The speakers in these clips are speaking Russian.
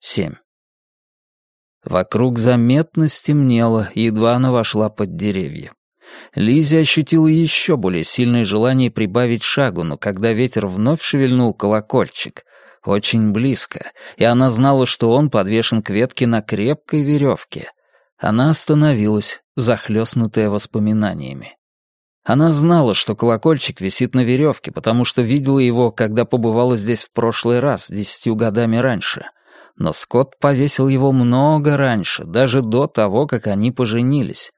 семь. Вокруг заметно стемнело, едва она вошла под деревья. Лиза ощутила еще более сильное желание прибавить шагу, но когда ветер вновь шевельнул колокольчик, очень близко, и она знала, что он подвешен к ветке на крепкой веревке, она остановилась, захлестнутая воспоминаниями. Она знала, что колокольчик висит на веревке, потому что видела его, когда побывала здесь в прошлый раз, десятью годами раньше. Но Скотт повесил его много раньше, даже до того, как они поженились.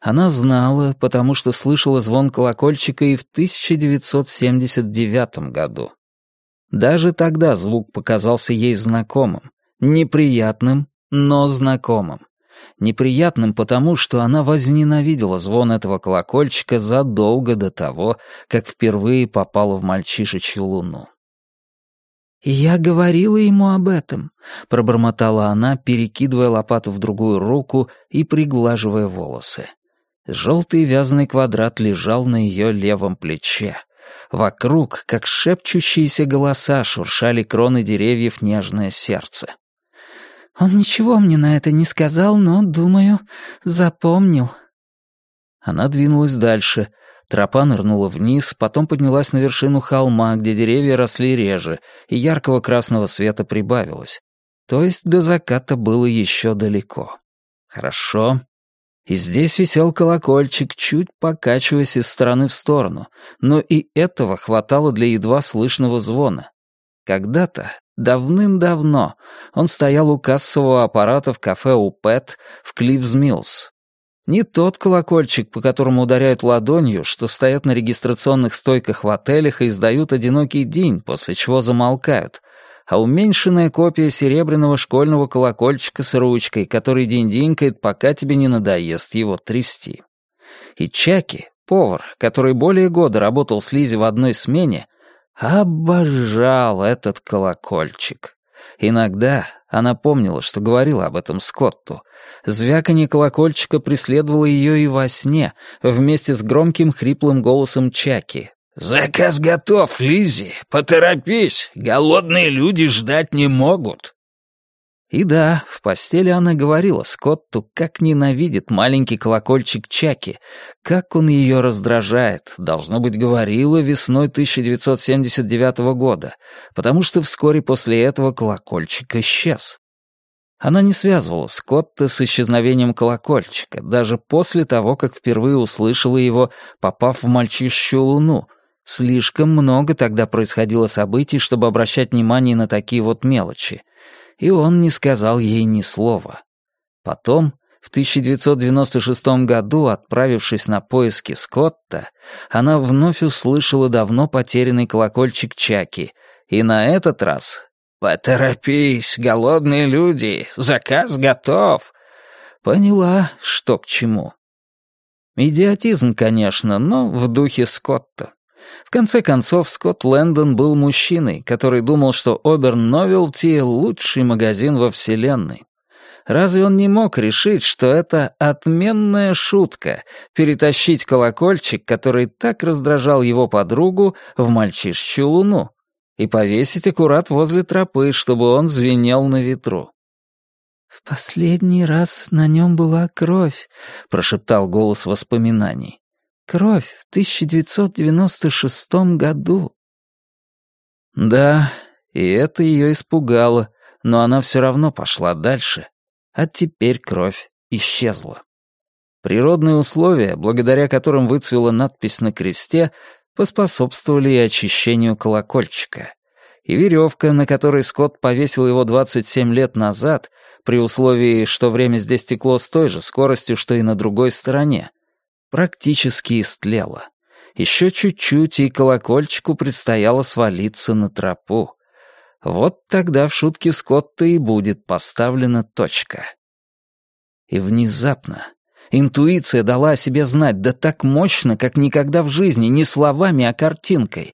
Она знала, потому что слышала звон колокольчика и в 1979 году. Даже тогда звук показался ей знакомым, неприятным, но знакомым. Неприятным потому, что она возненавидела звон этого колокольчика задолго до того, как впервые попала в мальчишечью луну. «Я говорила ему об этом», — пробормотала она, перекидывая лопату в другую руку и приглаживая волосы. Желтый вязаный квадрат лежал на ее левом плече. Вокруг, как шепчущиеся голоса, шуршали кроны деревьев нежное сердце. «Он ничего мне на это не сказал, но, думаю, запомнил». Она двинулась дальше. Тропа нырнула вниз, потом поднялась на вершину холма, где деревья росли реже, и яркого красного света прибавилось. То есть до заката было еще далеко. Хорошо. И здесь висел колокольчик, чуть покачиваясь из стороны в сторону, но и этого хватало для едва слышного звона. Когда-то, давным-давно, он стоял у кассового аппарата в кафе у Пэт в Кливз Миллс. Не тот колокольчик, по которому ударяют ладонью, что стоят на регистрационных стойках в отелях и издают одинокий день, после чего замолкают, а уменьшенная копия серебряного школьного колокольчика с ручкой, который день-денькает, пока тебе не надоест его трясти. И Чаки, повар, который более года работал с Лизи в одной смене, обожал этот колокольчик. Иногда она помнила, что говорила об этом Скотту. Звяканье колокольчика преследовало ее и во сне, вместе с громким хриплым голосом Чаки. «Заказ готов, Лизи, поторопись, голодные люди ждать не могут». И да, в постели она говорила Скотту, как ненавидит маленький колокольчик Чаки, как он ее раздражает, должно быть, говорила весной 1979 года, потому что вскоре после этого колокольчик исчез. Она не связывала Скотта с исчезновением колокольчика, даже после того, как впервые услышала его, попав в мальчишью луну. Слишком много тогда происходило событий, чтобы обращать внимание на такие вот мелочи и он не сказал ей ни слова. Потом, в 1996 году, отправившись на поиски Скотта, она вновь услышала давно потерянный колокольчик Чаки, и на этот раз «Поторопись, голодные люди, заказ готов!» Поняла, что к чему. Идиотизм, конечно, но в духе Скотта. В конце концов, Скотт Лэндон был мужчиной, который думал, что Оберн Новелти — лучший магазин во Вселенной. Разве он не мог решить, что это отменная шутка — перетащить колокольчик, который так раздражал его подругу, в мальчишечью луну, и повесить аккурат возле тропы, чтобы он звенел на ветру? «В последний раз на нем была кровь», — прошептал голос воспоминаний. Кровь в 1996 году. Да, и это ее испугало, но она все равно пошла дальше. А теперь кровь исчезла. Природные условия, благодаря которым выцвела надпись на кресте, поспособствовали и очищению колокольчика. И веревка, на которой Скотт повесил его 27 лет назад, при условии, что время здесь текло с той же скоростью, что и на другой стороне, практически истлела. Еще чуть-чуть, и колокольчику предстояло свалиться на тропу. Вот тогда в шутке Скотта и будет поставлена точка. И внезапно интуиция дала о себе знать, да так мощно, как никогда в жизни, не словами, а картинкой.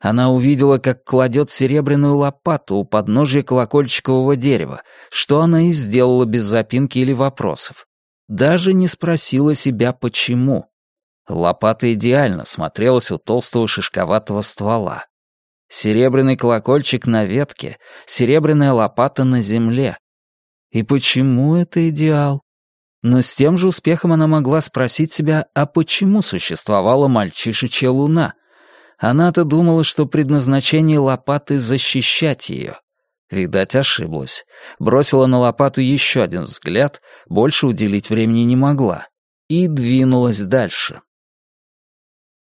Она увидела, как кладет серебряную лопату у подножия колокольчикового дерева, что она и сделала без запинки или вопросов. Даже не спросила себя, почему. Лопата идеально смотрелась у толстого шишковатого ствола. Серебряный колокольчик на ветке, серебряная лопата на земле. И почему это идеал? Но с тем же успехом она могла спросить себя, а почему существовала мальчишечья луна? Она-то думала, что предназначение лопаты — защищать ее. Видать, ошиблась. Бросила на лопату еще один взгляд, больше уделить времени не могла. И двинулась дальше.